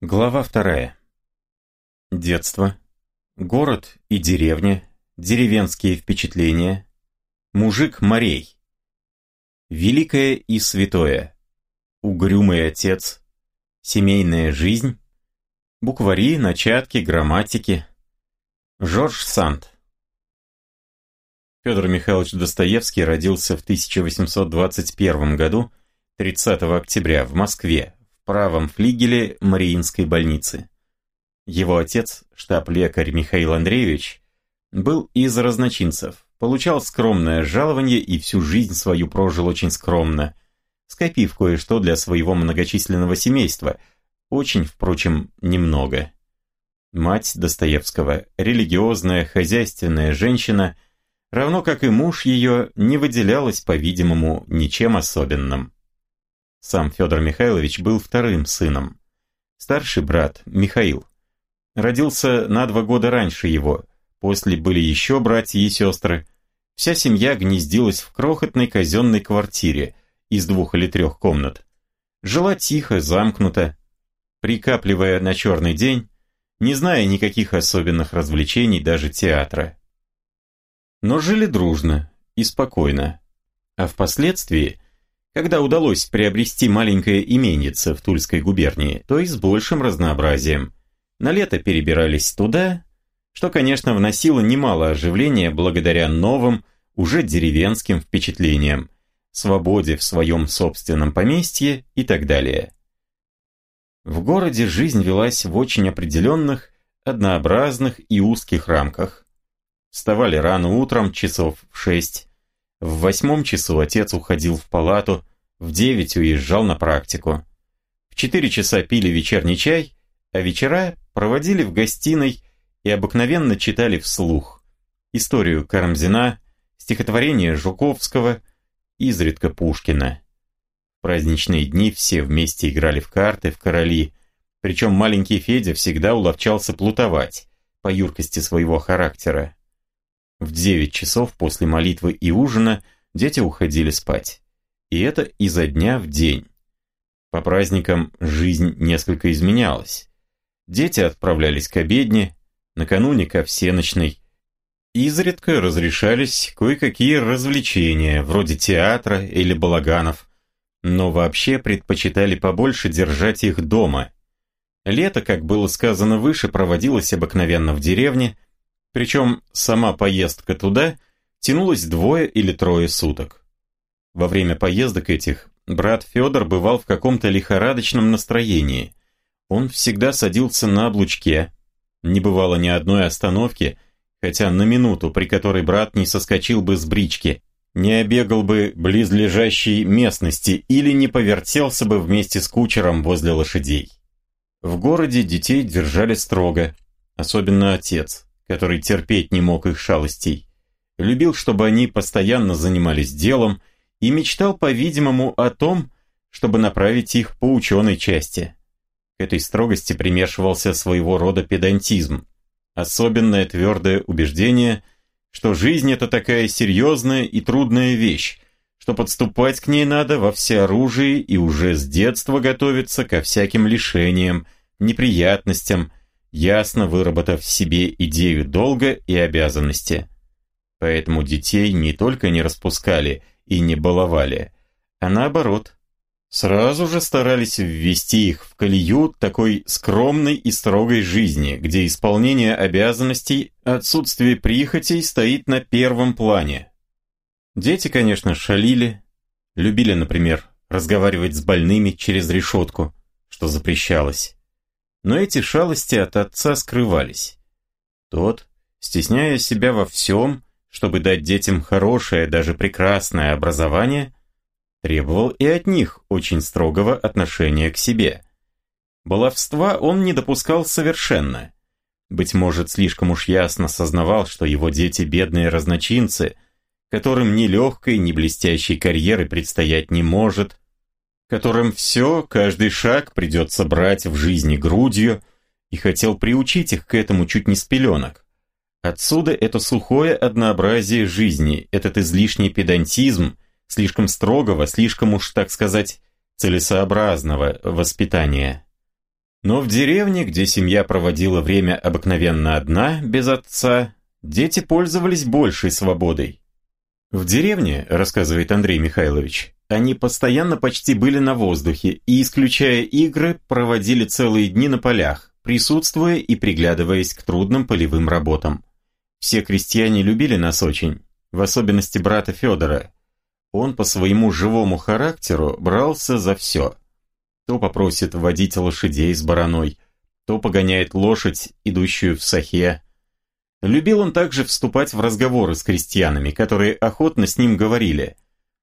Глава вторая. Детство. Город и деревня. Деревенские впечатления. Мужик морей. Великое и святое. Угрюмый отец. Семейная жизнь. Буквари, начатки, грамматики. Жорж Санд. Федор Михайлович Достоевский родился в 1821 году, 30 октября, в Москве, правом флигеле Мариинской больницы. Его отец, штаб-лекарь Михаил Андреевич, был из разночинцев, получал скромное жалование и всю жизнь свою прожил очень скромно, скопив кое-что для своего многочисленного семейства, очень, впрочем, немного. Мать Достоевского, религиозная, хозяйственная женщина, равно как и муж ее, не выделялась, по-видимому, ничем особенным. Сам Федор Михайлович был вторым сыном. Старший брат, Михаил, родился на два года раньше его, после были еще братья и сестры. Вся семья гнездилась в крохотной казенной квартире из двух или трех комнат. Жила тихо, замкнуто, прикапливая на черный день, не зная никаких особенных развлечений, даже театра. Но жили дружно и спокойно. А впоследствии когда удалось приобрести маленькое именице в Тульской губернии, то и с большим разнообразием. На лето перебирались туда, что, конечно, вносило немало оживления благодаря новым, уже деревенским впечатлениям, свободе в своем собственном поместье и так далее. В городе жизнь велась в очень определенных, однообразных и узких рамках. Вставали рано утром, часов в шесть, в восьмом часу отец уходил в палату, в девять уезжал на практику. В четыре часа пили вечерний чай, а вечера проводили в гостиной и обыкновенно читали вслух. Историю Карамзина, стихотворение Жуковского, изредка Пушкина. В праздничные дни все вместе играли в карты, в короли, причем маленький Федя всегда уловчался плутовать по юркости своего характера. В девять часов после молитвы и ужина дети уходили спать. И это изо дня в день. По праздникам жизнь несколько изменялась. Дети отправлялись к обедне, накануне ко всеночной. Изредка разрешались кое-какие развлечения, вроде театра или балаганов, но вообще предпочитали побольше держать их дома. Лето, как было сказано выше, проводилось обыкновенно в деревне, причем сама поездка туда тянулась двое или трое суток. Во время поездок этих брат Федор бывал в каком-то лихорадочном настроении. Он всегда садился на облучке. Не бывало ни одной остановки, хотя на минуту, при которой брат не соскочил бы с брички, не обегал бы близлежащей местности или не повертелся бы вместе с кучером возле лошадей. В городе детей держали строго, особенно отец который терпеть не мог их шалостей. Любил, чтобы они постоянно занимались делом и мечтал, по-видимому, о том, чтобы направить их по ученой части. К этой строгости примешивался своего рода педантизм, особенное твердое убеждение, что жизнь это такая серьезная и трудная вещь, что подступать к ней надо во всеоружии и уже с детства готовиться ко всяким лишениям, неприятностям, ясно выработав в себе идею долга и обязанности. Поэтому детей не только не распускали и не баловали, а наоборот, сразу же старались ввести их в колею такой скромной и строгой жизни, где исполнение обязанностей, отсутствие прихотей стоит на первом плане. Дети, конечно, шалили, любили, например, разговаривать с больными через решетку, что запрещалось но эти шалости от отца скрывались. Тот, стесняя себя во всем, чтобы дать детям хорошее, даже прекрасное образование, требовал и от них очень строгого отношения к себе. Баловства он не допускал совершенно. Быть может, слишком уж ясно сознавал, что его дети бедные разночинцы, которым ни легкой, ни блестящей карьеры предстоять не может, которым все, каждый шаг придется брать в жизни грудью, и хотел приучить их к этому чуть не с пеленок. Отсюда это сухое однообразие жизни, этот излишний педантизм, слишком строгого, слишком уж, так сказать, целесообразного воспитания. Но в деревне, где семья проводила время обыкновенно одна, без отца, дети пользовались большей свободой. В деревне, рассказывает Андрей Михайлович, они постоянно почти были на воздухе и, исключая игры, проводили целые дни на полях, присутствуя и приглядываясь к трудным полевым работам. Все крестьяне любили нас очень, в особенности брата Федора. Он по своему живому характеру брался за все. То попросит водить лошадей с бараной, то погоняет лошадь, идущую в сахе. Любил он также вступать в разговоры с крестьянами, которые охотно с ним говорили.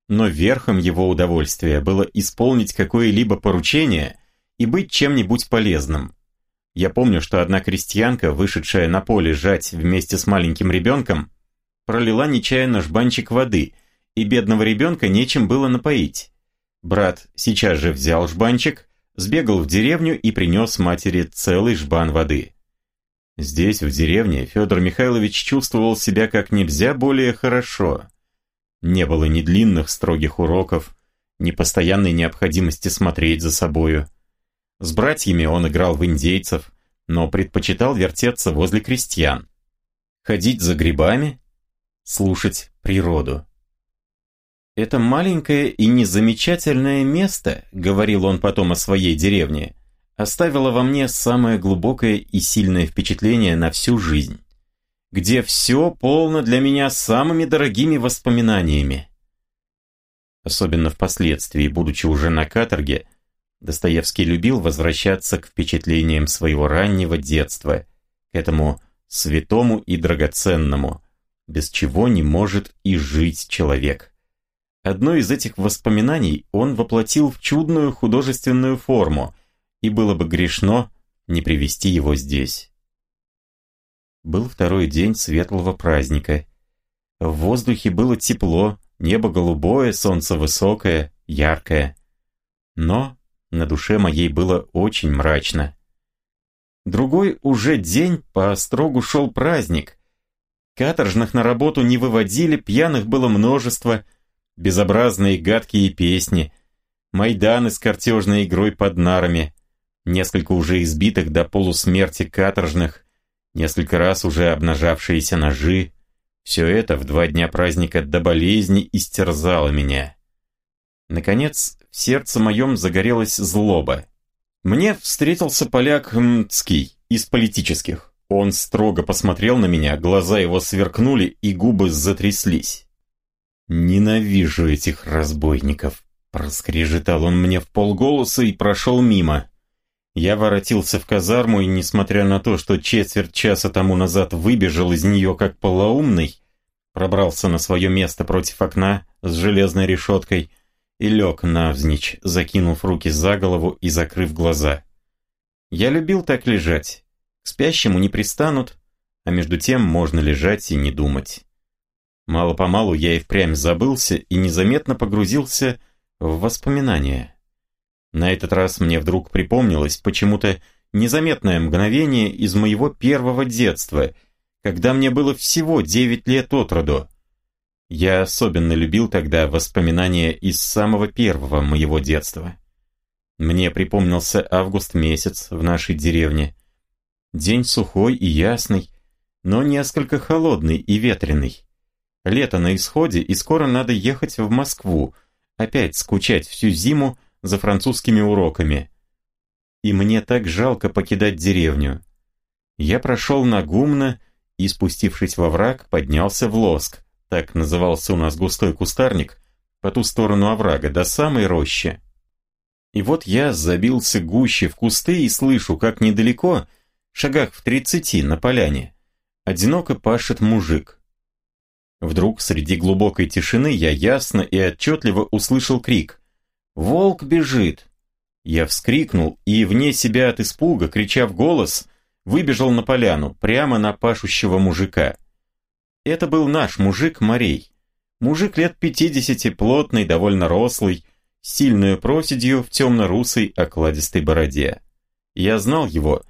Но верхом его удовольствия было исполнить какое-либо поручение и быть чем-нибудь полезным. Я помню, что одна крестьянка, вышедшая на поле жать вместе с маленьким ребенком, пролила нечаянно жбанчик воды, и бедного ребенка нечем было напоить. Брат сейчас же взял жбанчик, сбегал в деревню и принес матери целый жбан воды. Здесь, в деревне, Федор Михайлович чувствовал себя как нельзя более хорошо. Не было ни длинных строгих уроков, ни постоянной необходимости смотреть за собою. С братьями он играл в индейцев, но предпочитал вертеться возле крестьян. Ходить за грибами, слушать природу. «Это маленькое и незамечательное место», — говорил он потом о своей деревне, оставило во мне самое глубокое и сильное впечатление на всю жизнь, где все полно для меня самыми дорогими воспоминаниями. Особенно впоследствии, будучи уже на каторге, Достоевский любил возвращаться к впечатлениям своего раннего детства, к этому святому и драгоценному, без чего не может и жить человек. Одно из этих воспоминаний он воплотил в чудную художественную форму, и было бы грешно не привести его здесь. Был второй день светлого праздника. В воздухе было тепло, небо голубое, солнце высокое, яркое. Но на душе моей было очень мрачно. Другой уже день по строгу шел праздник. Каторжных на работу не выводили, пьяных было множество, безобразные гадкие песни, майданы с картежной игрой под нарами, несколько уже избитых до полусмерти каторжных, несколько раз уже обнажавшиеся ножи. Все это в два дня праздника до болезни истерзало меня. Наконец, в сердце моем загорелась злоба. Мне встретился поляк Мцкий из политических. Он строго посмотрел на меня, глаза его сверкнули и губы затряслись. «Ненавижу этих разбойников», — проскрежетал он мне в полголоса и прошел мимо. Я воротился в казарму и, несмотря на то, что четверть часа тому назад выбежал из нее как полоумный, пробрался на свое место против окна с железной решеткой — и лег навзничь, закинув руки за голову и закрыв глаза. Я любил так лежать. К спящему не пристанут, а между тем можно лежать и не думать. Мало-помалу я и впрямь забылся и незаметно погрузился в воспоминания. На этот раз мне вдруг припомнилось почему-то незаметное мгновение из моего первого детства, когда мне было всего девять лет от роду, я особенно любил тогда воспоминания из самого первого моего детства. Мне припомнился август месяц в нашей деревне. День сухой и ясный, но несколько холодный и ветреный. Лето на исходе, и скоро надо ехать в Москву, опять скучать всю зиму за французскими уроками. И мне так жалко покидать деревню. Я прошел на гумно и, спустившись во враг, поднялся в лоск так назывался у нас густой кустарник, по ту сторону оврага, до самой рощи. И вот я забился гуще в кусты и слышу, как недалеко, шагах в тридцати на поляне, одиноко пашет мужик. Вдруг среди глубокой тишины я ясно и отчетливо услышал крик «Волк бежит!». Я вскрикнул и, вне себя от испуга, крича в голос, выбежал на поляну, прямо на пашущего мужика. Это был наш мужик Марей. Мужик лет пятидесяти, плотный, довольно рослый, с сильную проседью в темно-русой окладистой бороде. Я знал его,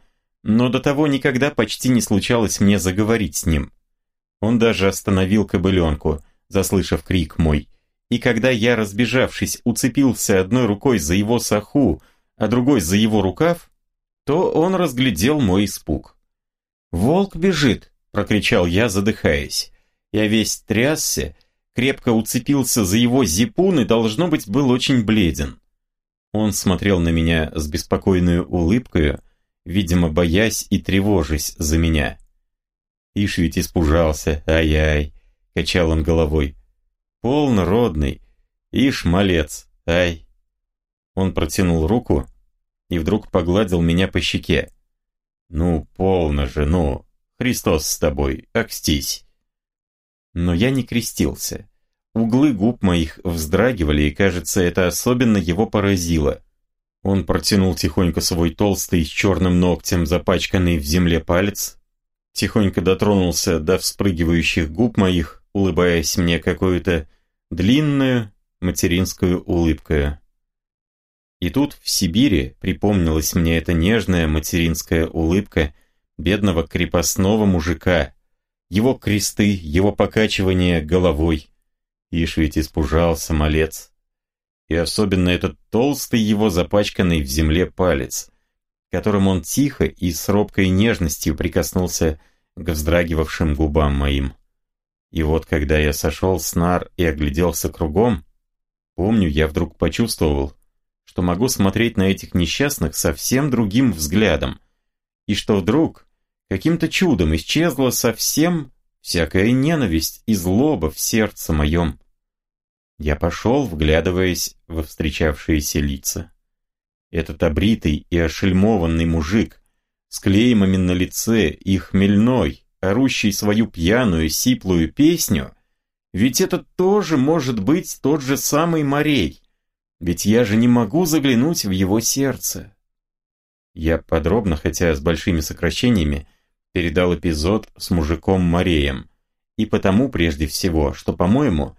но до того никогда почти не случалось мне заговорить с ним. Он даже остановил кобыленку, заслышав крик мой, и когда я, разбежавшись, уцепился одной рукой за его саху, а другой за его рукав, то он разглядел мой испуг. «Волк бежит!» — прокричал я, задыхаясь. Я весь трясся, крепко уцепился за его зипун и, должно быть, был очень бледен. Он смотрел на меня с беспокойной улыбкой, видимо, боясь и тревожась за меня. Ишь ведь испужался, ай-ай, качал он головой. Полно родный, ишь малец, ай. Он протянул руку и вдруг погладил меня по щеке. Ну, полно же, ну, Христос с тобой, окстись. Но я не крестился. Углы губ моих вздрагивали, и, кажется, это особенно его поразило. Он протянул тихонько свой толстый с черным ногтем запачканный в земле палец, тихонько дотронулся до вспрыгивающих губ моих, улыбаясь мне какую-то длинную материнскую улыбкою. И тут, в Сибири, припомнилась мне эта нежная материнская улыбка бедного крепостного мужика, его кресты, его покачивание головой. Ишь ведь испужался малец. И особенно этот толстый его запачканный в земле палец, которым он тихо и с робкой нежностью прикоснулся к вздрагивавшим губам моим. И вот когда я сошел с нар и огляделся кругом, помню, я вдруг почувствовал, что могу смотреть на этих несчастных совсем другим взглядом, и что вдруг каким-то чудом исчезла совсем всякая ненависть и злоба в сердце моем. Я пошел, вглядываясь во встречавшиеся лица. Этот обритый и ошельмованный мужик с клеймами на лице и хмельной, орущий свою пьяную, сиплую песню, ведь это тоже может быть тот же самый Морей, ведь я же не могу заглянуть в его сердце. Я подробно, хотя с большими сокращениями, передал эпизод с мужиком Мореем, и потому прежде всего, что, по-моему,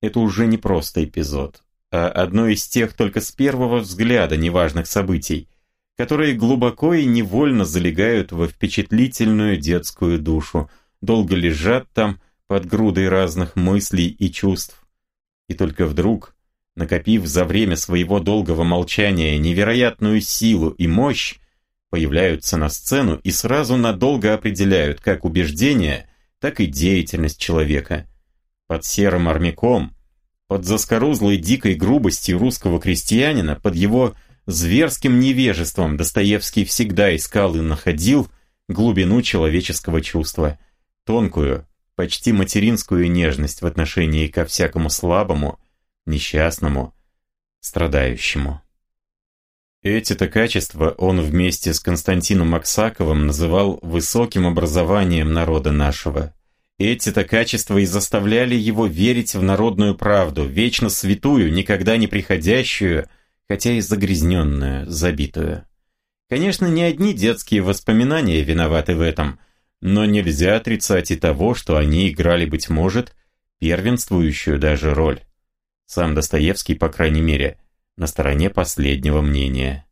это уже не просто эпизод, а одно из тех только с первого взгляда неважных событий, которые глубоко и невольно залегают во впечатлительную детскую душу, долго лежат там под грудой разных мыслей и чувств. И только вдруг, накопив за время своего долгого молчания невероятную силу и мощь, появляются на сцену и сразу надолго определяют как убеждения, так и деятельность человека. Под серым армяком, под заскорузлой дикой грубостью русского крестьянина, под его зверским невежеством Достоевский всегда искал и находил глубину человеческого чувства, тонкую, почти материнскую нежность в отношении ко всякому слабому, несчастному, страдающему. Эти-то качества он вместе с Константином Аксаковым называл высоким образованием народа нашего – эти-то качества и заставляли его верить в народную правду, вечно святую, никогда не приходящую, хотя и загрязненную, забитую. Конечно, не одни детские воспоминания виноваты в этом, но нельзя отрицать и того, что они играли, быть может, первенствующую даже роль. Сам Достоевский, по крайней мере, на стороне последнего мнения.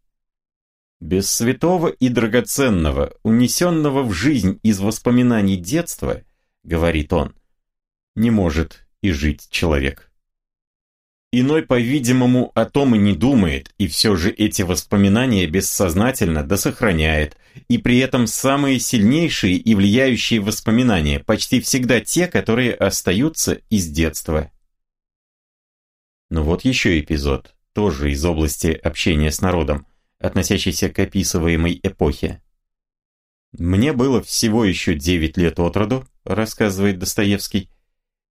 Без святого и драгоценного, унесенного в жизнь из воспоминаний детства – говорит он, не может и жить человек. Иной, по-видимому, о том и не думает, и все же эти воспоминания бессознательно досохраняет, и при этом самые сильнейшие и влияющие воспоминания почти всегда те, которые остаются из детства. Но вот еще эпизод, тоже из области общения с народом, относящийся к описываемой эпохе. Мне было всего еще девять лет от роду, рассказывает Достоевский.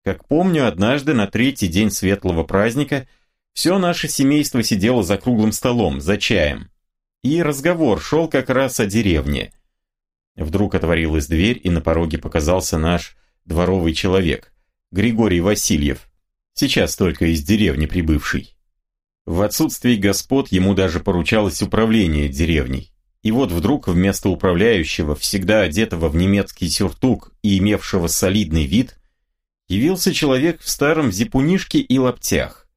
Как помню, однажды на третий день светлого праздника все наше семейство сидело за круглым столом, за чаем. И разговор шел как раз о деревне. Вдруг отворилась дверь, и на пороге показался наш дворовый человек, Григорий Васильев, сейчас только из деревни прибывший. В отсутствии господ ему даже поручалось управление деревней. И вот вдруг вместо управляющего, всегда одетого в немецкий сюртук и имевшего солидный вид, явился человек в старом зипунишке и лаптях.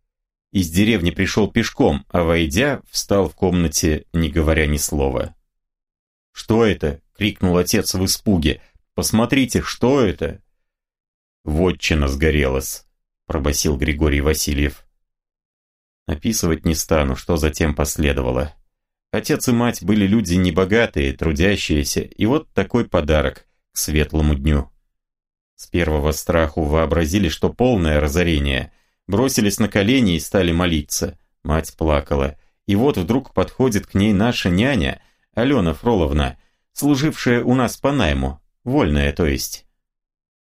Из деревни пришел пешком, а войдя, встал в комнате, не говоря ни слова. «Что это?» — крикнул отец в испуге. «Посмотрите, что это?» «Вотчина сгорелась», — пробасил Григорий Васильев. Описывать не стану, что затем последовало. Отец и мать были люди небогатые, трудящиеся, и вот такой подарок к светлому дню. С первого страху вообразили, что полное разорение. Бросились на колени и стали молиться. Мать плакала. И вот вдруг подходит к ней наша няня, Алена Фроловна, служившая у нас по найму, вольная то есть.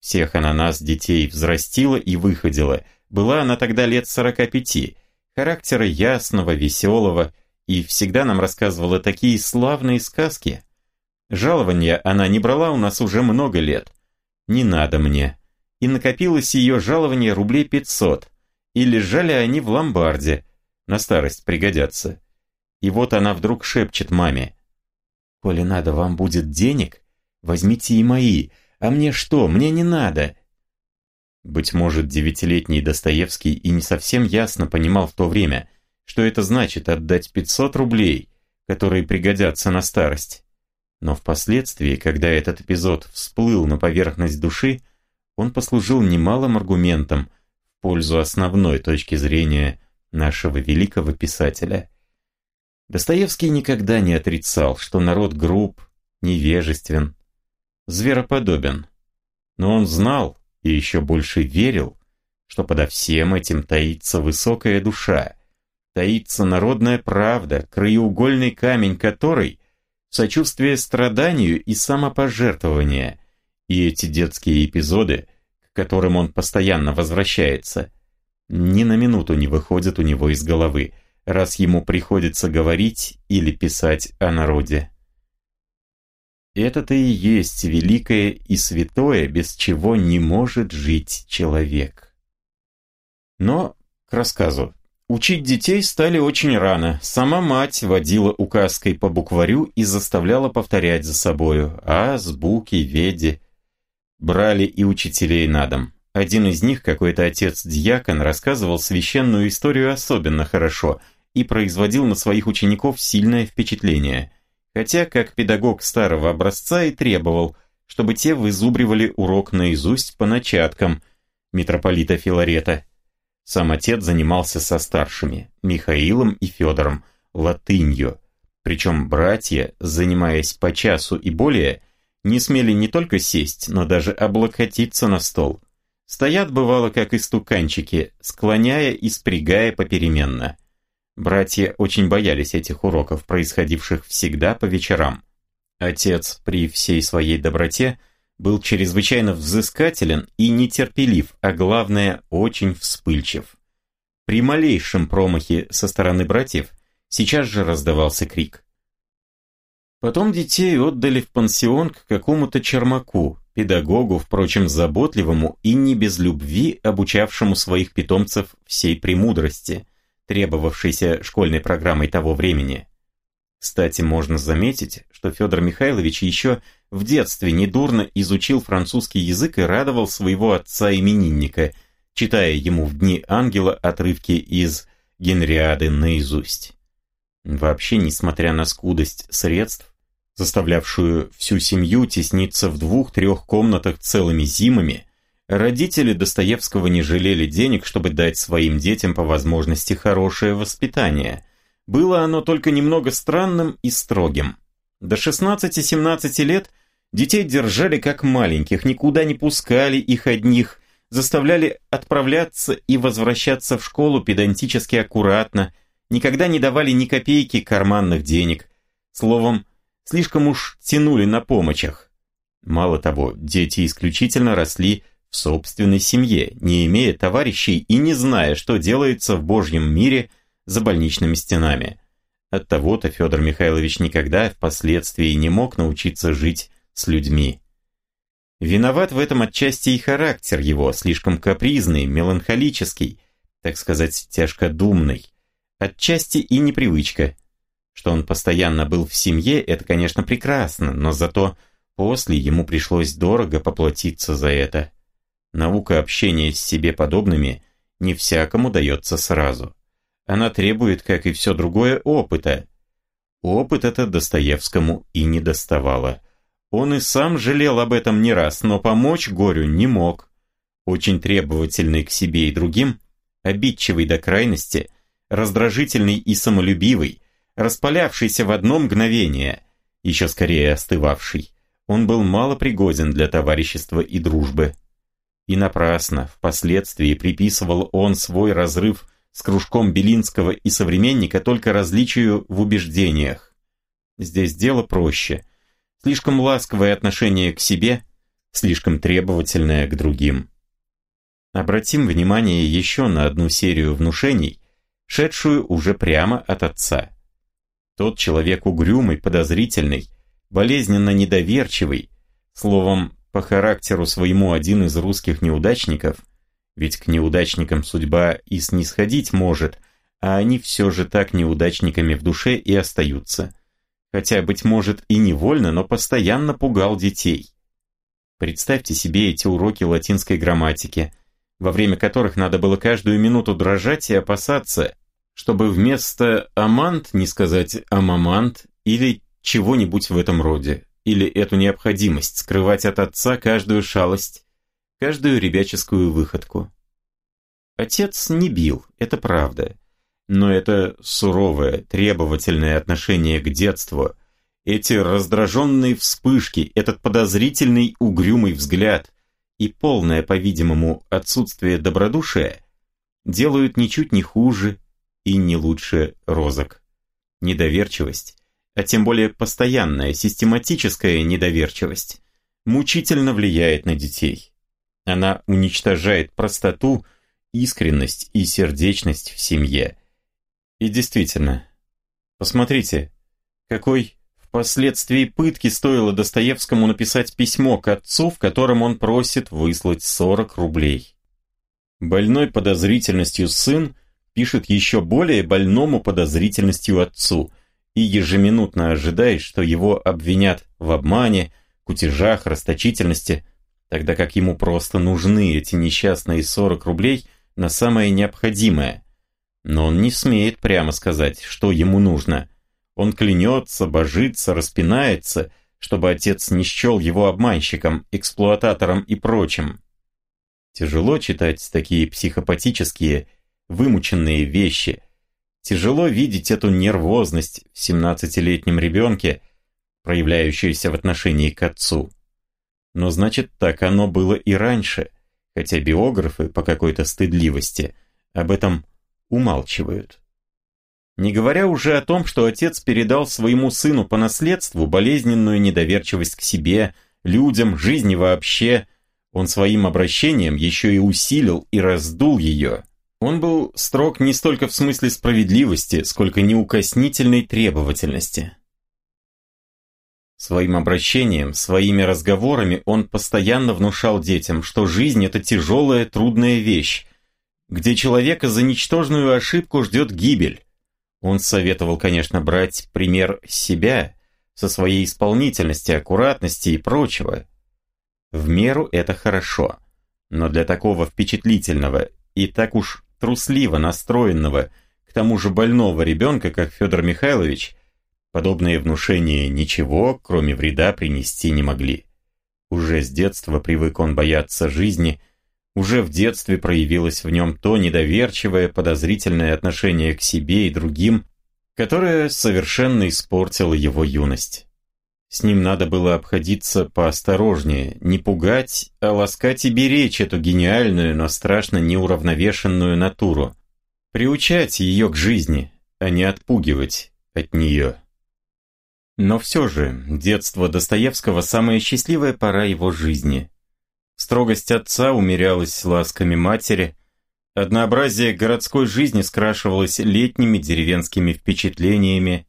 Всех она нас, детей, взрастила и выходила. Была она тогда лет сорока пяти, характера ясного, веселого, и всегда нам рассказывала такие славные сказки. Жалования она не брала у нас уже много лет. Не надо мне. И накопилось ее жалование рублей пятьсот. И лежали они в ломбарде. На старость пригодятся. И вот она вдруг шепчет маме. «Коли надо вам будет денег, возьмите и мои. А мне что, мне не надо». Быть может, девятилетний Достоевский и не совсем ясно понимал в то время, что это значит отдать 500 рублей, которые пригодятся на старость. Но впоследствии, когда этот эпизод всплыл на поверхность души, он послужил немалым аргументом в пользу основной точки зрения нашего великого писателя. Достоевский никогда не отрицал, что народ груб, невежествен, звероподобен. Но он знал и еще больше верил, что подо всем этим таится высокая душа, таится народная правда, краеугольный камень которой – сочувствие страданию и самопожертвование. И эти детские эпизоды, к которым он постоянно возвращается, ни на минуту не выходят у него из головы, раз ему приходится говорить или писать о народе. Это-то и есть великое и святое, без чего не может жить человек. Но к рассказу. Учить детей стали очень рано. Сама мать водила указкой по букварю и заставляла повторять за собою азбуки, веди. Брали и учителей на дом. Один из них, какой-то отец-дьякон, рассказывал священную историю особенно хорошо и производил на своих учеников сильное впечатление. Хотя, как педагог старого образца и требовал, чтобы те вызубривали урок наизусть по начаткам митрополита Филарета. Сам отец занимался со старшими, Михаилом и Федором, латынью. Причем братья, занимаясь по часу и более, не смели не только сесть, но даже облокотиться на стол. Стоят, бывало, как истуканчики, склоняя и спрягая попеременно. Братья очень боялись этих уроков, происходивших всегда по вечерам. Отец при всей своей доброте – был чрезвычайно взыскателен и нетерпелив, а главное, очень вспыльчив. При малейшем промахе со стороны братьев сейчас же раздавался крик. Потом детей отдали в пансион к какому-то чермаку, педагогу, впрочем, заботливому и не без любви обучавшему своих питомцев всей премудрости, требовавшейся школьной программой того времени. Кстати, можно заметить, что Федор Михайлович еще в детстве недурно изучил французский язык и радовал своего отца-именинника, читая ему в дни ангела отрывки из Генриады наизусть. Вообще, несмотря на скудость средств, заставлявшую всю семью тесниться в двух-трех комнатах целыми зимами, родители Достоевского не жалели денег, чтобы дать своим детям по возможности хорошее воспитание. Было оно только немного странным и строгим. До 16-17 лет – Детей держали как маленьких, никуда не пускали их одних, заставляли отправляться и возвращаться в школу педантически аккуратно, никогда не давали ни копейки карманных денег. Словом, слишком уж тянули на помощах. Мало того, дети исключительно росли в собственной семье, не имея товарищей и не зная, что делается в Божьем мире за больничными стенами. Оттого-то Федор Михайлович никогда впоследствии не мог научиться жить с людьми. Виноват в этом отчасти и характер его, слишком капризный, меланхолический, так сказать, тяжкодумный. Отчасти и непривычка. Что он постоянно был в семье, это, конечно, прекрасно, но зато после ему пришлось дорого поплатиться за это. Наука общения с себе подобными не всякому дается сразу. Она требует, как и все другое, опыта. Опыт это Достоевскому и не доставало. Он и сам жалел об этом не раз, но помочь горю не мог. Очень требовательный к себе и другим, обидчивый до крайности, раздражительный и самолюбивый, распалявшийся в одно мгновение, еще скорее остывавший. Он был мало пригоден для товарищества и дружбы. И напрасно, впоследствии приписывал он свой разрыв с кружком Белинского и современника только различию в убеждениях. Здесь дело проще. Слишком ласковое отношение к себе, слишком требовательное к другим. Обратим внимание еще на одну серию внушений, шедшую уже прямо от отца. Тот человек угрюмый, подозрительный, болезненно недоверчивый, словом, по характеру своему один из русских неудачников, ведь к неудачникам судьба и снисходить может, а они все же так неудачниками в душе и остаются. Хотя, быть может, и невольно, но постоянно пугал детей. Представьте себе эти уроки латинской грамматики, во время которых надо было каждую минуту дрожать и опасаться, чтобы вместо «амант» не сказать «амамант» или чего-нибудь в этом роде или эту необходимость скрывать от отца каждую шалость, каждую ребяческую выходку. Отец не бил, это правда. Но это суровое, требовательное отношение к детству, эти раздраженные вспышки, этот подозрительный угрюмый взгляд и полное, по-видимому, отсутствие добродушия делают ничуть не хуже и не лучше розок. Недоверчивость а тем более постоянная систематическая недоверчивость, мучительно влияет на детей. Она уничтожает простоту, искренность и сердечность в семье. И действительно, посмотрите, какой впоследствии пытки стоило Достоевскому написать письмо к отцу, в котором он просит выслать 40 рублей. Больной подозрительностью сын пишет еще более больному подозрительностью отцу – и ежеминутно ожидает, что его обвинят в обмане, кутежах, расточительности, тогда как ему просто нужны эти несчастные 40 рублей на самое необходимое. Но он не смеет прямо сказать, что ему нужно. Он клянется, божится, распинается, чтобы отец не счел его обманщиком, эксплуататором и прочим. Тяжело читать такие психопатические, вымученные вещи – Тяжело видеть эту нервозность в 17-летнем ребенке, проявляющуюся в отношении к отцу. Но значит, так оно было и раньше, хотя биографы по какой-то стыдливости об этом умалчивают. Не говоря уже о том, что отец передал своему сыну по наследству болезненную недоверчивость к себе, людям, жизни вообще, он своим обращением еще и усилил и раздул ее – он был строг не столько в смысле справедливости, сколько неукоснительной требовательности. Своим обращением, своими разговорами он постоянно внушал детям, что жизнь – это тяжелая, трудная вещь, где человека за ничтожную ошибку ждет гибель. Он советовал, конечно, брать пример себя, со своей исполнительности, аккуратности и прочего. В меру это хорошо, но для такого впечатлительного и так уж трусливо настроенного, к тому же больного ребенка, как Федор Михайлович, подобные внушения ничего, кроме вреда, принести не могли. Уже с детства привык он бояться жизни, уже в детстве проявилось в нем то недоверчивое, подозрительное отношение к себе и другим, которое совершенно испортило его юность. С ним надо было обходиться поосторожнее, не пугать, а ласкать и беречь эту гениальную, но страшно неуравновешенную натуру. Приучать ее к жизни, а не отпугивать от нее. Но все же, детство Достоевского – самая счастливая пора его жизни. Строгость отца умерялась ласками матери, однообразие городской жизни скрашивалось летними деревенскими впечатлениями,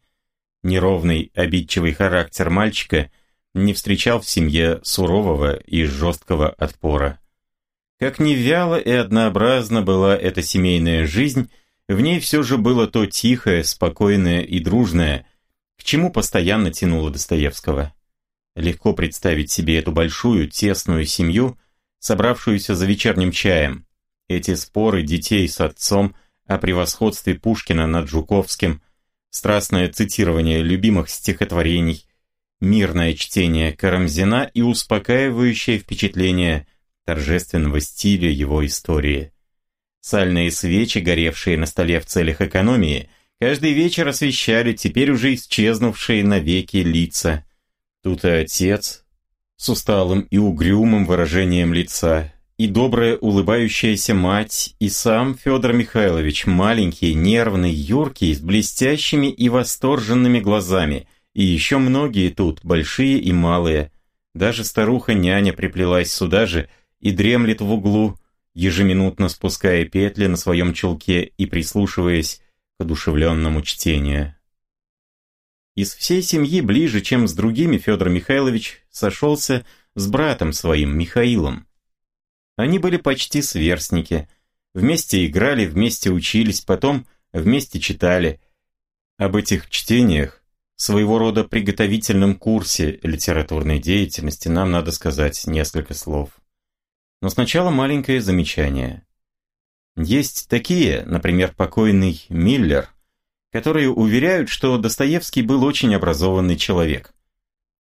неровный, обидчивый характер мальчика не встречал в семье сурового и жесткого отпора. Как ни вяло и однообразна была эта семейная жизнь, в ней все же было то тихое, спокойное и дружное, к чему постоянно тянуло Достоевского. Легко представить себе эту большую, тесную семью, собравшуюся за вечерним чаем. Эти споры детей с отцом о превосходстве Пушкина над Жуковским, страстное цитирование любимых стихотворений, мирное чтение Карамзина и успокаивающее впечатление торжественного стиля его истории. Сальные свечи, горевшие на столе в целях экономии, Каждый вечер освещали теперь уже исчезнувшие навеки лица. Тут и отец с усталым и угрюмым выражением лица, и добрая улыбающаяся мать, и сам Федор Михайлович, маленький, нервный, юркий, с блестящими и восторженными глазами, и еще многие тут, большие и малые. Даже старуха-няня приплелась сюда же и дремлет в углу, ежеминутно спуская петли на своем чулке и прислушиваясь к одушевленному чтению. Из всей семьи ближе, чем с другими, Федор Михайлович сошелся с братом своим, Михаилом. Они были почти сверстники. Вместе играли, вместе учились, потом вместе читали. Об этих чтениях, своего рода приготовительном курсе литературной деятельности, нам надо сказать несколько слов. Но сначала маленькое замечание. Есть такие, например, покойный Миллер, которые уверяют, что Достоевский был очень образованный человек.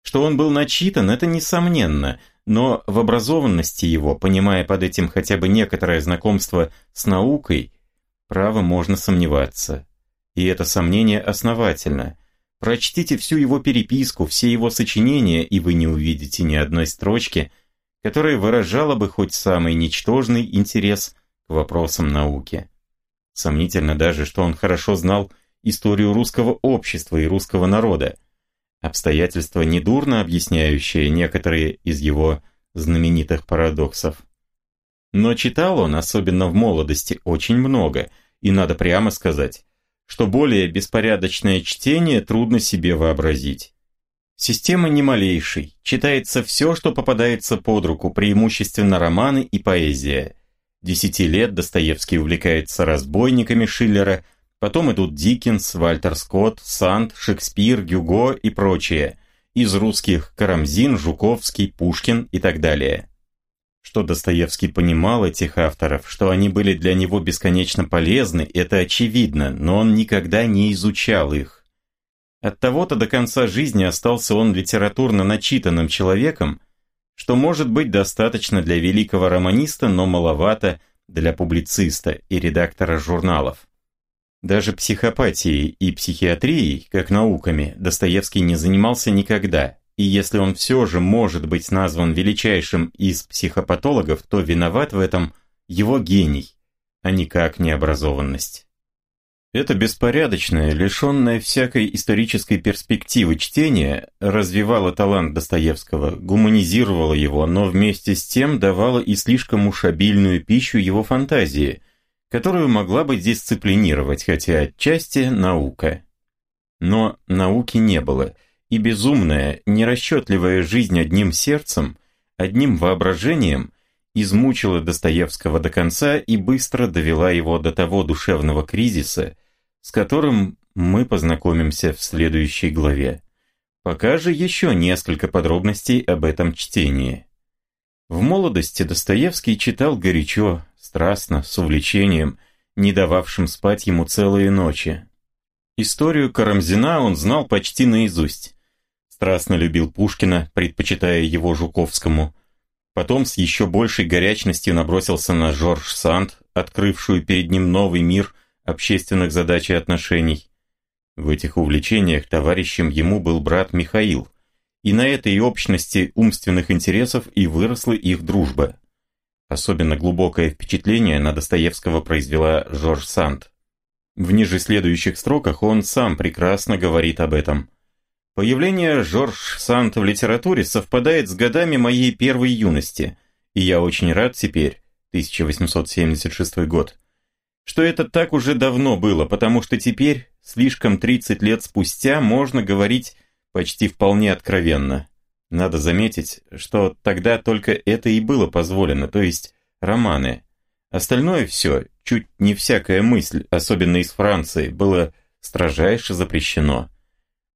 Что он был начитан, это несомненно, но в образованности его, понимая под этим хотя бы некоторое знакомство с наукой, право можно сомневаться. И это сомнение основательно. Прочтите всю его переписку, все его сочинения, и вы не увидите ни одной строчки, которая выражала бы хоть самый ничтожный интерес вопросам науки. Сомнительно даже, что он хорошо знал историю русского общества и русского народа, обстоятельства недурно объясняющие некоторые из его знаменитых парадоксов. Но читал он, особенно в молодости, очень много, и надо прямо сказать, что более беспорядочное чтение трудно себе вообразить. Система не малейшей, читается все, что попадается под руку, преимущественно романы и поэзия. Десяти лет Достоевский увлекается разбойниками Шиллера – Потом идут Диккенс, Вальтер Скотт, Санд, Шекспир, Гюго и прочие. Из русских Карамзин, Жуковский, Пушкин и так далее. Что Достоевский понимал этих авторов, что они были для него бесконечно полезны, это очевидно, но он никогда не изучал их. От того-то до конца жизни остался он литературно начитанным человеком, что может быть достаточно для великого романиста, но маловато для публициста и редактора журналов. Даже психопатией и психиатрией, как науками, Достоевский не занимался никогда, и если он все же может быть назван величайшим из психопатологов, то виноват в этом его гений, а никак не образованность. Это беспорядочное, лишенное всякой исторической перспективы чтение развивало талант Достоевского, гуманизировало его, но вместе с тем давало и слишком уж обильную пищу его фантазии – которую могла бы дисциплинировать, хотя отчасти наука. Но науки не было, и безумная, нерасчетливая жизнь одним сердцем, одним воображением измучила Достоевского до конца и быстро довела его до того душевного кризиса, с которым мы познакомимся в следующей главе. Пока же еще несколько подробностей об этом чтении. В молодости Достоевский читал горячо, страстно, с увлечением, не дававшим спать ему целые ночи. Историю Карамзина он знал почти наизусть. Страстно любил Пушкина, предпочитая его Жуковскому. Потом с еще большей горячностью набросился на Жорж Санд, открывшую перед ним новый мир общественных задач и отношений. В этих увлечениях товарищем ему был брат Михаил, и на этой общности умственных интересов и выросла их дружба. Особенно глубокое впечатление на Достоевского произвела Жорж Санд. В ниже следующих строках он сам прекрасно говорит об этом. Появление Жорж Санд в литературе совпадает с годами моей первой юности, и я очень рад теперь, 1876 год, что это так уже давно было, потому что теперь, слишком 30 лет спустя, можно говорить почти вполне откровенно. Надо заметить, что тогда только это и было позволено, то есть романы. Остальное все, чуть не всякая мысль, особенно из Франции, было строжайше запрещено.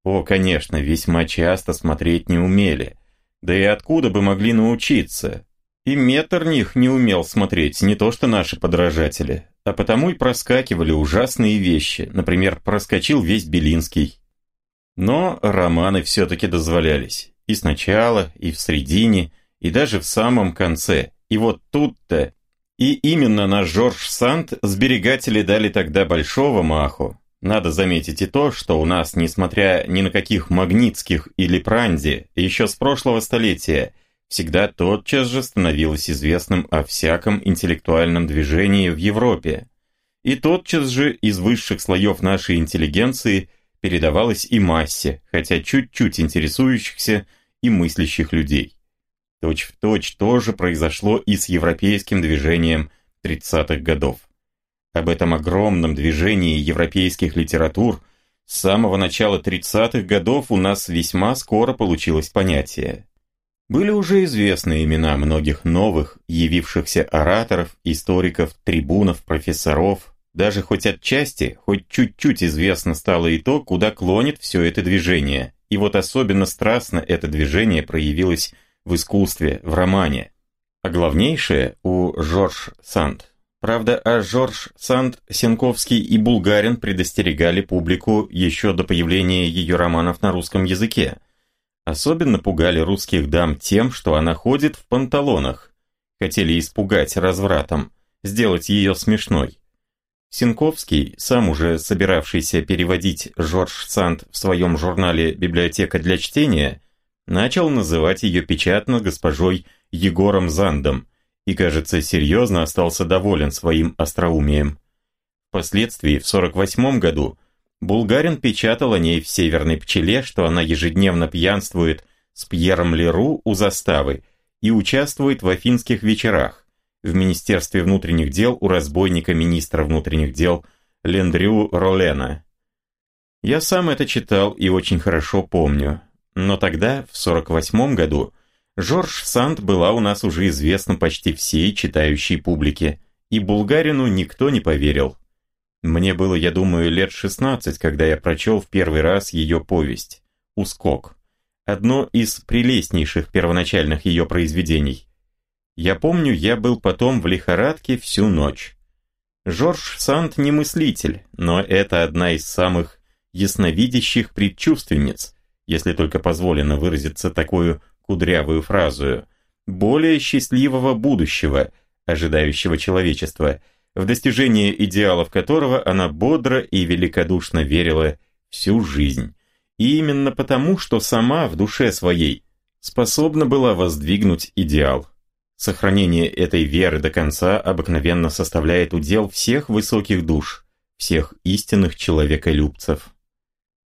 О, конечно, весьма часто смотреть не умели. Да и откуда бы могли научиться? И Меттерних не умел смотреть, не то что наши подражатели. А потому и проскакивали ужасные вещи. Например, проскочил весь Белинский. Но романы все-таки дозволялись. И сначала, и в середине, и даже в самом конце. И вот тут-то, и именно на Жорж Санд сберегатели дали тогда большого маху. Надо заметить и то, что у нас, несмотря ни на каких магнитских или пранди, еще с прошлого столетия, всегда тотчас же становилось известным о всяком интеллектуальном движении в Европе. И тотчас же из высших слоев нашей интеллигенции передавалось и массе, хотя чуть-чуть интересующихся и мыслящих людей. Точь-в-точь точь тоже произошло и с европейским движением 30-х годов. Об этом огромном движении европейских литератур с самого начала 30-х годов у нас весьма скоро получилось понятие. Были уже известны имена многих новых, явившихся ораторов, историков, трибунов, профессоров. Даже хоть отчасти, хоть чуть-чуть известно стало и то, куда клонит все это движение. И вот особенно страстно это движение проявилось в искусстве, в романе. А главнейшее у Жорж Санд. Правда, а Жорж Санд, Сенковский и Булгарин предостерегали публику еще до появления ее романов на русском языке. Особенно пугали русских дам тем, что она ходит в панталонах. Хотели испугать развратом, сделать ее смешной. Сенковский, сам уже собиравшийся переводить Жорж Санд в своем журнале «Библиотека для чтения», начал называть ее печатно госпожой Егором Зандом и, кажется, серьезно остался доволен своим остроумием. Впоследствии, в 48 году, Булгарин печатал о ней в «Северной пчеле», что она ежедневно пьянствует с Пьером Леру у заставы и участвует в афинских вечерах в Министерстве внутренних дел у разбойника министра внутренних дел Лендрю Ролена. Я сам это читал и очень хорошо помню. Но тогда, в 48 году, Жорж Санд была у нас уже известна почти всей читающей публике, и Булгарину никто не поверил. Мне было, я думаю, лет 16, когда я прочел в первый раз ее повесть «Ускок», одно из прелестнейших первоначальных ее произведений. Я помню, я был потом в лихорадке всю ночь. Жорж Санд не мыслитель, но это одна из самых ясновидящих предчувственниц, если только позволено выразиться такую кудрявую фразу, более счастливого будущего, ожидающего человечества, в достижение идеалов которого она бодро и великодушно верила всю жизнь. И именно потому, что сама в душе своей способна была воздвигнуть идеал. Сохранение этой веры до конца обыкновенно составляет удел всех высоких душ, всех истинных человеколюбцев.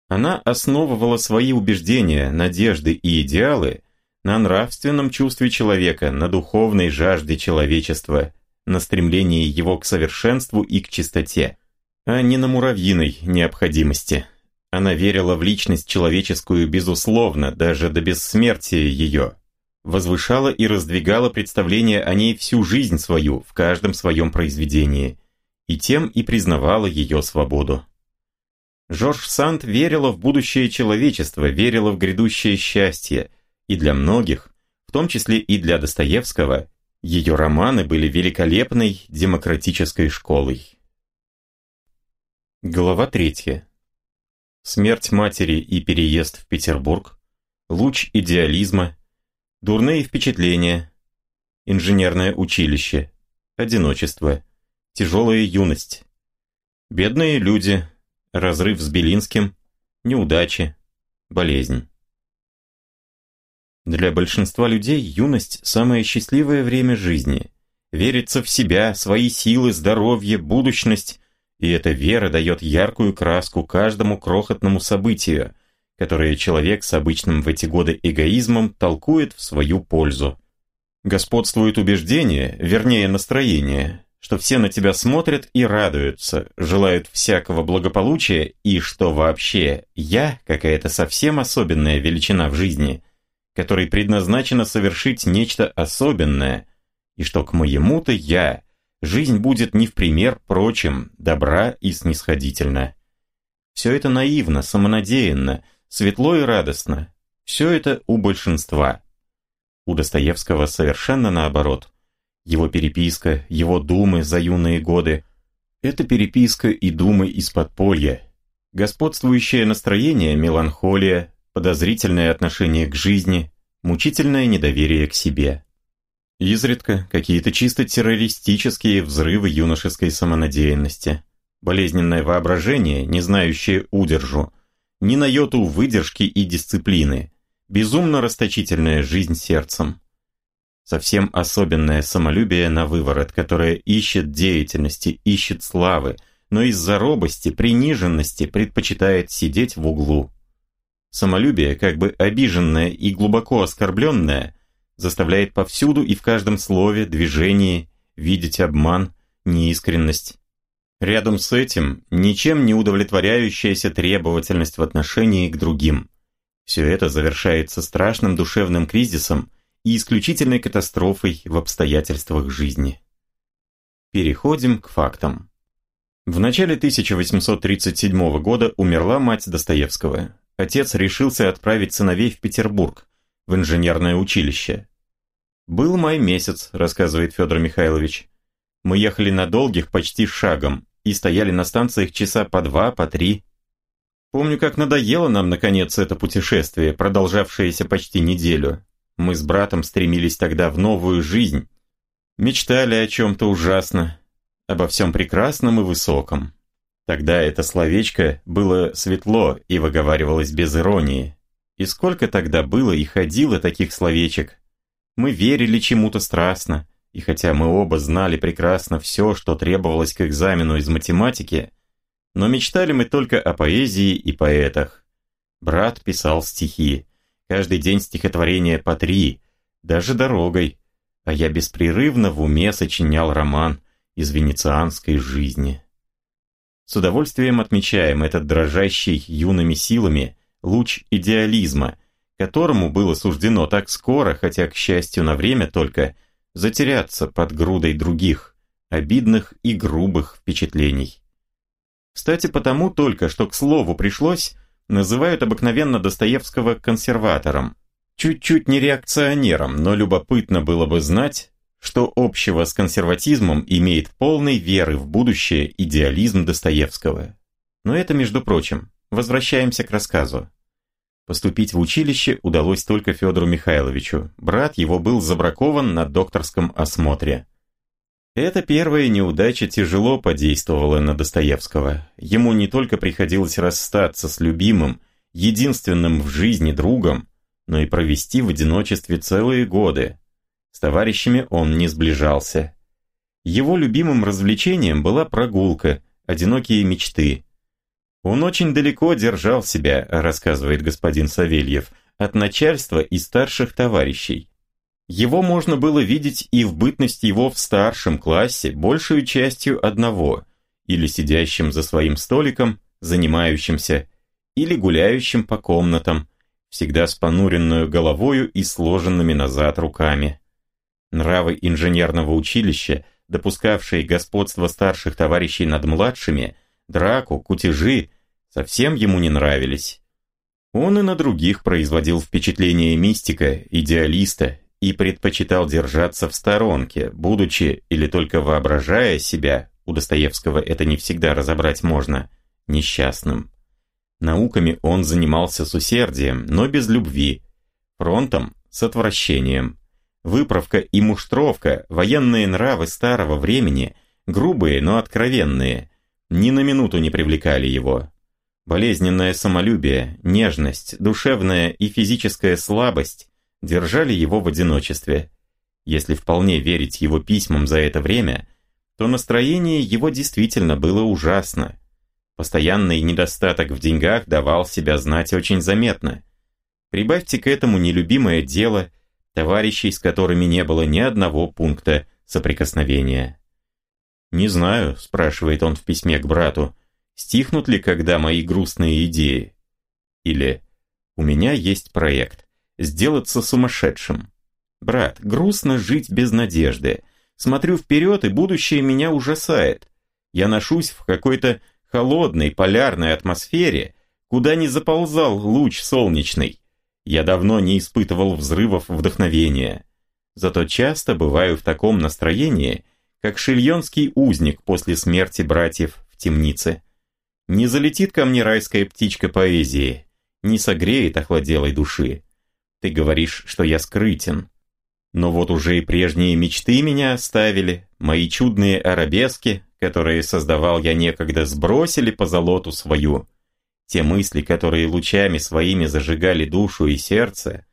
Она основывала свои убеждения, надежды и идеалы на нравственном чувстве человека, на духовной жажде человечества, на стремлении его к совершенству и к чистоте, а не на муравьиной необходимости. Она верила в личность человеческую безусловно, даже до бессмертия ее, возвышала и раздвигала представление о ней всю жизнь свою в каждом своем произведении, и тем и признавала ее свободу. Жорж Санд верила в будущее человечества, верила в грядущее счастье, и для многих, в том числе и для Достоевского, ее романы были великолепной демократической школой. Глава третья. Смерть матери и переезд в Петербург, луч идеализма, дурные впечатления, инженерное училище, одиночество, тяжелая юность, бедные люди, разрыв с Белинским, неудачи, болезнь. Для большинства людей юность – самое счастливое время жизни. Верится в себя, свои силы, здоровье, будущность, и эта вера дает яркую краску каждому крохотному событию, которое человек с обычным в эти годы эгоизмом толкует в свою пользу. Господствует убеждение, вернее настроение, что все на тебя смотрят и радуются, желают всякого благополучия и что вообще я какая-то совсем особенная величина в жизни, которой предназначено совершить нечто особенное, и что к моему-то я жизнь будет не в пример прочим, добра и снисходительна. Все это наивно, самонадеянно, светло и радостно. Все это у большинства. У Достоевского совершенно наоборот – его переписка, его думы за юные годы. Это переписка и думы из подполья. Господствующее настроение – меланхолия, подозрительное отношение к жизни, мучительное недоверие к себе. Изредка какие-то чисто террористические взрывы юношеской самонадеянности. болезненное воображение, не знающее удержу, ни на йоту выдержки и дисциплины, безумно расточительная жизнь сердцем. Совсем особенное самолюбие на выворот, которое ищет деятельности, ищет славы, но из-за робости, приниженности предпочитает сидеть в углу. Самолюбие, как бы обиженное и глубоко оскорбленное, заставляет повсюду и в каждом слове, движении видеть обман, неискренность. Рядом с этим ничем не удовлетворяющаяся требовательность в отношении к другим. Все это завершается страшным душевным кризисом и исключительной катастрофой в обстоятельствах жизни. Переходим к фактам. В начале 1837 года умерла мать Достоевского. Отец решился отправить сыновей в Петербург, в инженерное училище. «Был май месяц», – рассказывает Федор Михайлович. «Мы ехали на долгих почти шагом и стояли на станциях часа по два, по три. Помню, как надоело нам, наконец, это путешествие, продолжавшееся почти неделю. Мы с братом стремились тогда в новую жизнь. Мечтали о чем-то ужасно, обо всем прекрасном и высоком. Тогда это словечко было светло и выговаривалось без иронии. И сколько тогда было и ходило таких словечек. Мы верили чему-то страстно, и хотя мы оба знали прекрасно все, что требовалось к экзамену из математики, но мечтали мы только о поэзии и поэтах. Брат писал стихи, каждый день стихотворения по три, даже дорогой, а я беспрерывно в уме сочинял роман из венецианской жизни. С удовольствием отмечаем этот дрожащий юными силами луч идеализма, которому было суждено так скоро, хотя, к счастью, на время только, затеряться под грудой других, обидных и грубых впечатлений. Кстати, потому только, что к слову пришлось, называют обыкновенно Достоевского консерватором, чуть-чуть не реакционером, но любопытно было бы знать, что общего с консерватизмом имеет полной веры в будущее идеализм Достоевского. Но это между прочим. Возвращаемся к рассказу. Поступить в училище удалось только Федору Михайловичу. Брат его был забракован на докторском осмотре. Эта первая неудача тяжело подействовала на Достоевского. Ему не только приходилось расстаться с любимым, единственным в жизни другом, но и провести в одиночестве целые годы. С товарищами он не сближался. Его любимым развлечением была прогулка, одинокие мечты. Он очень далеко держал себя, рассказывает господин Савельев, от начальства и старших товарищей. Его можно было видеть и в бытность его в старшем классе большую частью одного, или сидящим за своим столиком, занимающимся, или гуляющим по комнатам, всегда с понуренную головою и сложенными назад руками. Нравы инженерного училища, допускавшие господство старших товарищей над младшими, драку, кутежи, совсем ему не нравились. Он и на других производил впечатление мистика, идеалиста и предпочитал держаться в сторонке, будучи или только воображая себя, у Достоевского это не всегда разобрать можно, несчастным. Науками он занимался с усердием, но без любви, фронтом с отвращением. Выправка и муштровка, военные нравы старого времени, грубые, но откровенные, ни на минуту не привлекали его. Болезненное самолюбие, нежность, душевная и физическая слабость держали его в одиночестве. Если вполне верить его письмам за это время, то настроение его действительно было ужасно. Постоянный недостаток в деньгах давал себя знать очень заметно. Прибавьте к этому нелюбимое дело, товарищей, с которыми не было ни одного пункта соприкосновения. «Не знаю», – спрашивает он в письме к брату, – «стихнут ли когда мои грустные идеи?» Или «У меня есть проект сделаться сумасшедшим. Брат, грустно жить без надежды. Смотрю вперед, и будущее меня ужасает. Я ношусь в какой-то холодной полярной атмосфере, куда не заползал луч солнечный. Я давно не испытывал взрывов вдохновения. Зато часто бываю в таком настроении, как шильонский узник после смерти братьев в темнице. Не залетит ко мне райская птичка поэзии, не согреет охладелой души. Ты говоришь, что я скрытен. Но вот уже и прежние мечты меня оставили, мои чудные арабески, которые создавал я некогда, сбросили по золоту свою. Те мысли, которые лучами своими зажигали душу и сердце,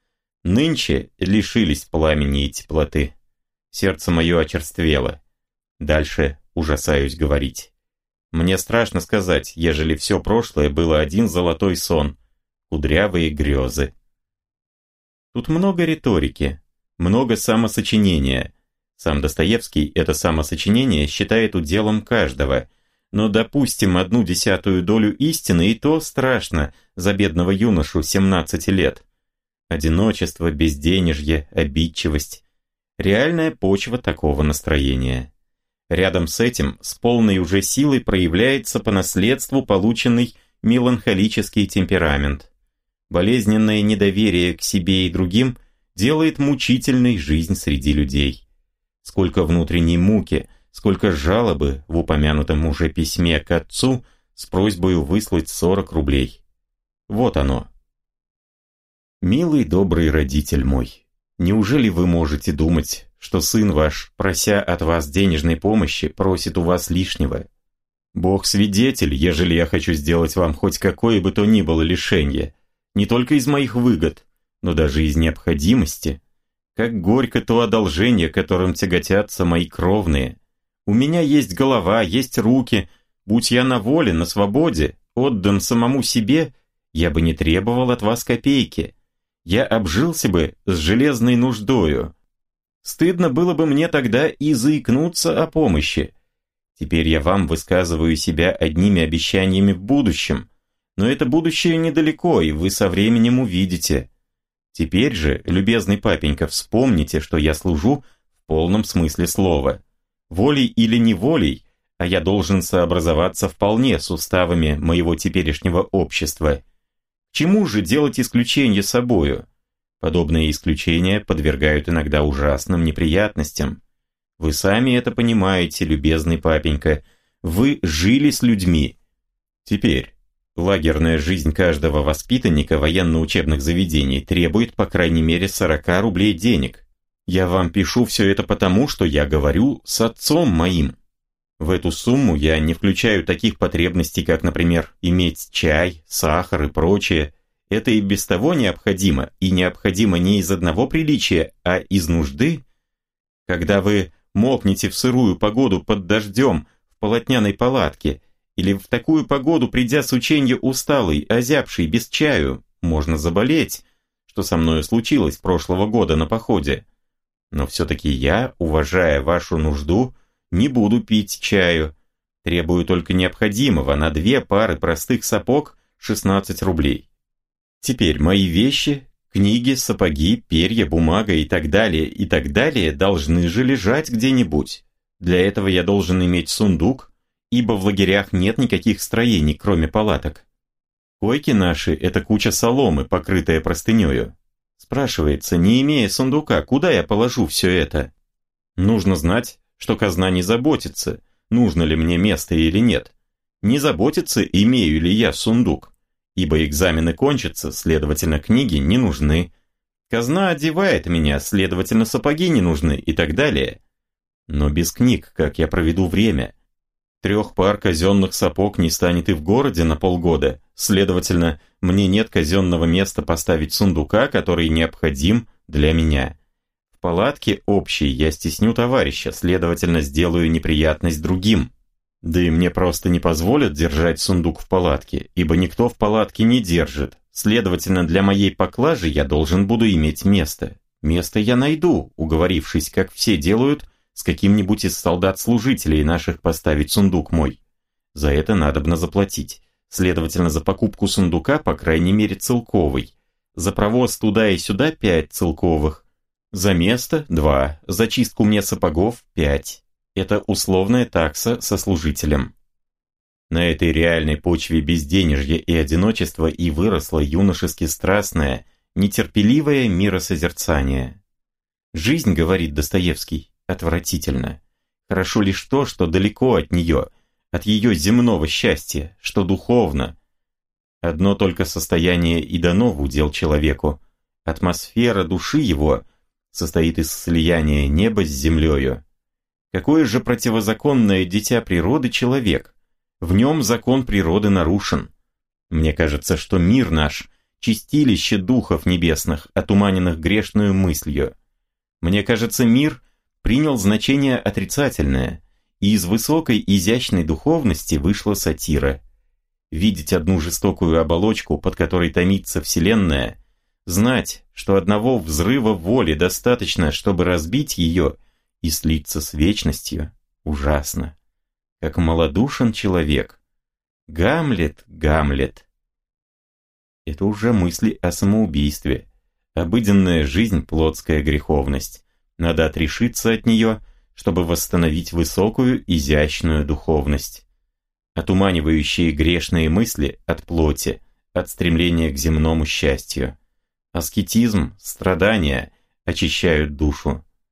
нынче лишились пламени и теплоты. Сердце мое очерствело. Дальше ужасаюсь говорить. Мне страшно сказать, ежели все прошлое было один золотой сон, кудрявые грезы. Тут много риторики, много самосочинения. Сам Достоевский это самосочинение считает уделом каждого, но допустим одну десятую долю истины, и то страшно за бедного юношу 17 лет. Одиночество, безденежье, обидчивость. Реальная почва такого настроения. Рядом с этим с полной уже силой проявляется по наследству полученный меланхолический темперамент. Болезненное недоверие к себе и другим делает мучительной жизнь среди людей. Сколько внутренней муки, сколько жалобы в упомянутом уже письме к отцу с просьбой выслать 40 рублей. Вот оно. Милый добрый родитель мой, неужели вы можете думать, что сын ваш, прося от вас денежной помощи, просит у вас лишнего? Бог свидетель, ежели я хочу сделать вам хоть какое бы то ни было лишение, не только из моих выгод, но даже из необходимости. Как горько то одолжение, которым тяготятся мои кровные. У меня есть голова, есть руки. Будь я на воле, на свободе, отдан самому себе, я бы не требовал от вас копейки. Я обжился бы с железной нуждою. Стыдно было бы мне тогда и заикнуться о помощи. Теперь я вам высказываю себя одними обещаниями в будущем, но это будущее недалеко, и вы со временем увидите. Теперь же, любезный папенька, вспомните, что я служу в полном смысле слова. Волей или неволей, а я должен сообразоваться вполне с уставами моего теперешнего общества. Чему же делать исключение собою? Подобные исключения подвергают иногда ужасным неприятностям. Вы сами это понимаете, любезный папенька. Вы жили с людьми. Теперь, Лагерная жизнь каждого воспитанника военно-учебных заведений требует по крайней мере 40 рублей денег. Я вам пишу все это потому, что я говорю с отцом моим. В эту сумму я не включаю таких потребностей, как, например, иметь чай, сахар и прочее. Это и без того необходимо, и необходимо не из одного приличия, а из нужды. Когда вы мокнете в сырую погоду под дождем в полотняной палатке – или в такую погоду, придя с ученья усталый, озябший, без чаю, можно заболеть, что со мною случилось прошлого года на походе. Но все-таки я, уважая вашу нужду, не буду пить чаю. Требую только необходимого на две пары простых сапог 16 рублей. Теперь мои вещи, книги, сапоги, перья, бумага и так далее, и так далее должны же лежать где-нибудь. Для этого я должен иметь сундук, ибо в лагерях нет никаких строений, кроме палаток. Койки наши – это куча соломы, покрытая простынею. Спрашивается, не имея сундука, куда я положу все это? Нужно знать, что казна не заботится, нужно ли мне место или нет. Не заботится, имею ли я сундук. Ибо экзамены кончатся, следовательно, книги не нужны. Казна одевает меня, следовательно, сапоги не нужны и так далее. Но без книг, как я проведу время – Трех пар казенных сапог не станет и в городе на полгода. Следовательно, мне нет казенного места поставить сундука, который необходим для меня. В палатке общей я стесню товарища, следовательно, сделаю неприятность другим. Да и мне просто не позволят держать сундук в палатке, ибо никто в палатке не держит. Следовательно, для моей поклажи я должен буду иметь место. Место я найду, уговорившись, как все делают, с каким-нибудь из солдат-служителей наших поставить сундук мой. За это надобно заплатить. Следовательно, за покупку сундука, по крайней мере, целковый. За провоз туда и сюда пять целковых. За место – два. За чистку мне сапогов – пять. Это условная такса со служителем. На этой реальной почве безденежья и одиночества и выросло юношески страстное, нетерпеливое миросозерцание. «Жизнь, — говорит Достоевский, отвратительно. Хорошо лишь то, что далеко от нее, от ее земного счастья, что духовно. Одно только состояние и дано в удел человеку. Атмосфера души его состоит из слияния неба с землею. Какое же противозаконное дитя природы человек? В нем закон природы нарушен. Мне кажется, что мир наш – чистилище духов небесных, отуманенных грешную мыслью. Мне кажется, мир принял значение отрицательное, и из высокой изящной духовности вышла сатира. Видеть одну жестокую оболочку, под которой томится Вселенная, знать, что одного взрыва воли достаточно, чтобы разбить ее и слиться с вечностью, ужасно. Как малодушен человек. Гамлет, Гамлет. Это уже мысли о самоубийстве. Обыденная жизнь – плотская греховность. Надо отрешиться от нее, чтобы восстановить высокую, изящную духовность. Отуманивающие грешные мысли от плоти, от стремления к земному счастью. Аскетизм, страдания очищают душу.